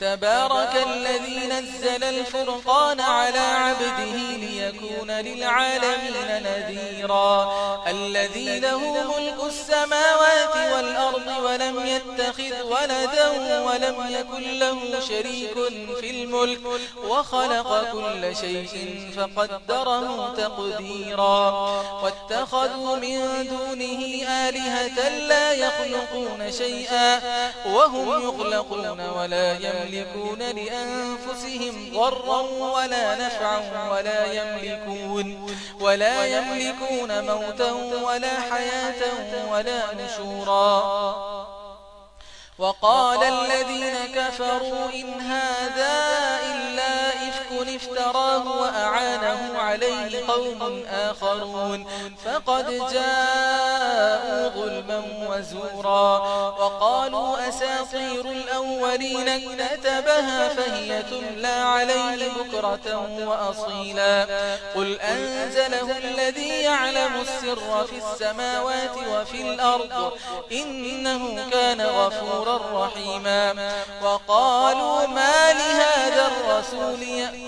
تبارك الذي نزل الفرقان على عبده ليكون للعالمين نذيرا. الذي له ملك السماوات والأرض ولم يتخذ ولدا ولم يكن له شريك في الملك وخلق كل شيء فقدره تقديرا. واتخذوا من دونه آلهة لا يخلقون شيئا وهم يخلقون ولا يملكون يملكون لأنفسهم ضرا ولا نفعا ولا يملكون, ولا يملكون موتا ولا حياة ولا نشورا وقال الذين كفروا إن هذا إلا رجل افتراه وأعانه عليه قوم آخرون فقد جاءوا ظلما وزورا وقالوا أساطير الأولين اكتبها فهي تملى عليه بكرة وأصيلا قل أنزله الذي يعلم السر في السماوات وفي الأرض إنه كان غفورا رحيما وقالوا ما لهذا الرسول يأتي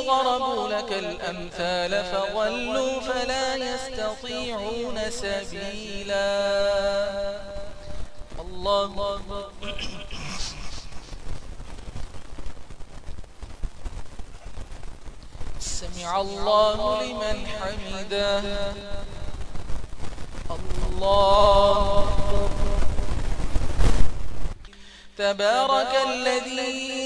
ضربوا لك الأمثال فضلوا فلا يستطيعون سبيلا الله سمع الله لمن حمده الله تبارك الذي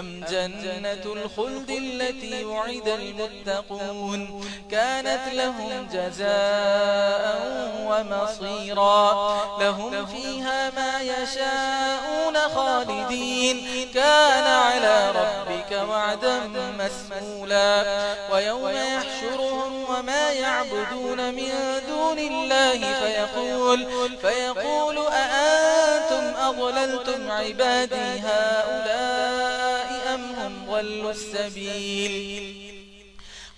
أم جنة الخلد التي وعد المتقون كانت لهم جزاء ومصيرا لهم فيها ما يشاءون خالدين كان على ربك وعدا مسمولا ويوم يحشرهم وما يعبدون من دون الله فيقول, فيقول أأنتم أضللتم عبادي هؤلاء السبيل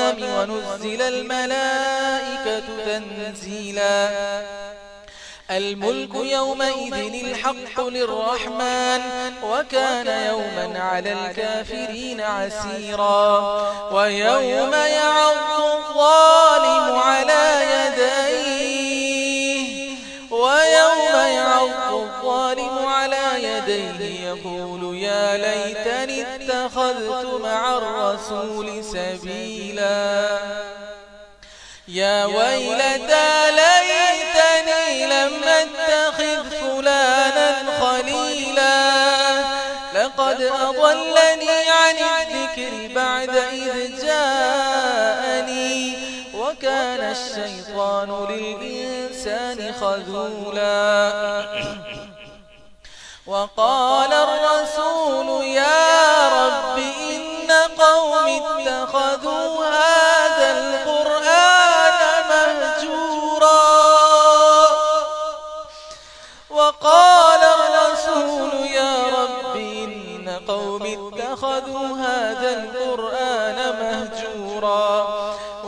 الأرحام ونزل الملائكة تنزيلا. الملك يومئذ الحق للرحمن وكان يوما على الكافرين عسيرا. ويوم يعظ الظالم على يديه. ويوم يعظ الظالم على يديه يقول ليتني اتخذت مع الرسول سبيلا. يا ويلتى ليتني لم أتخذ فلانا خليلا. لقد أضلني عن الذكر بعد إذ جاءني. وكان الشيطان للإنسان خذولا. وقال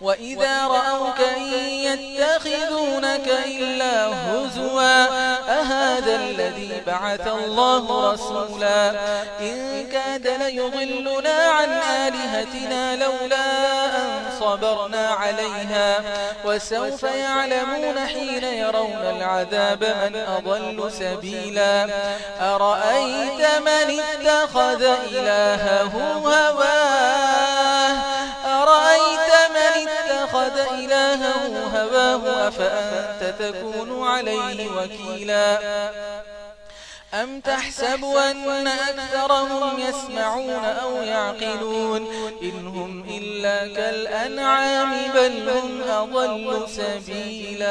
وَإِذَا رَأَوْكَ إِن يَتَّخِذُونَكَ إِلَّا هُزُوًا أَهَذَا الَّذِي بَعَثَ اللَّهُ رَسُولًا إِن كَادَ لَيُضِلُّنَا عَن آلِهَتِنَا لَوْلَا أَن صَبَرْنَا عَلَيْهَا وَسَوْفَ يَعْلَمُونَ حِينَ يَرَوْنَ الْعَذَابَ مَنْ أَضَلُّ سَبِيلًا أَرَأَيْتَ مَنِ اتَّخَذَ إِلَٰهَهُ هَوَاهُ اتخذ إلها هواه أفأنت تكون عليه وكيلا؟ أم تحسب أن أكثرهم يسمعون أو يعقلون؟ إنهم إلا كالأنعام بل هم أضل سبيلا.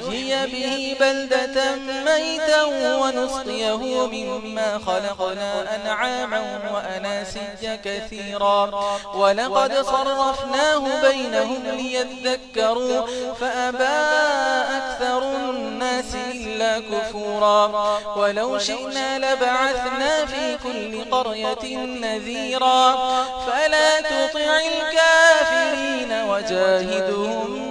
به بلدة ميتا ونسقيه مما خلقنا أنعاما وأناسيا كثيرا. ولقد صرفناه بينهم ليذكروا فأبى أكثر الناس إلا كفورا. ولو شئنا لبعثنا في كل قرية نذيرا. فلا تطع الكافرين وجاهدهم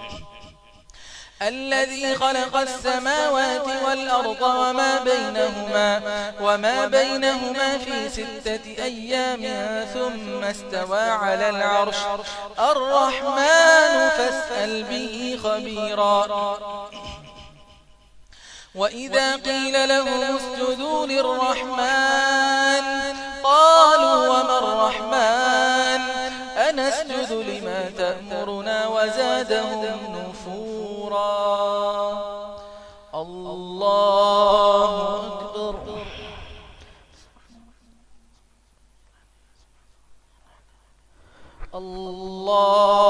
الذي خلق السماوات والأرض وما بينهما, وما بينهما في ستة أيام ثم استوى على العرش. الرحمن فاسأل به خبيرا. وإذا قيل له اسجدوا للرحمن قالوا وما الرحمن؟ أنسجد لما تأمرنا وزادهم نفورا. الله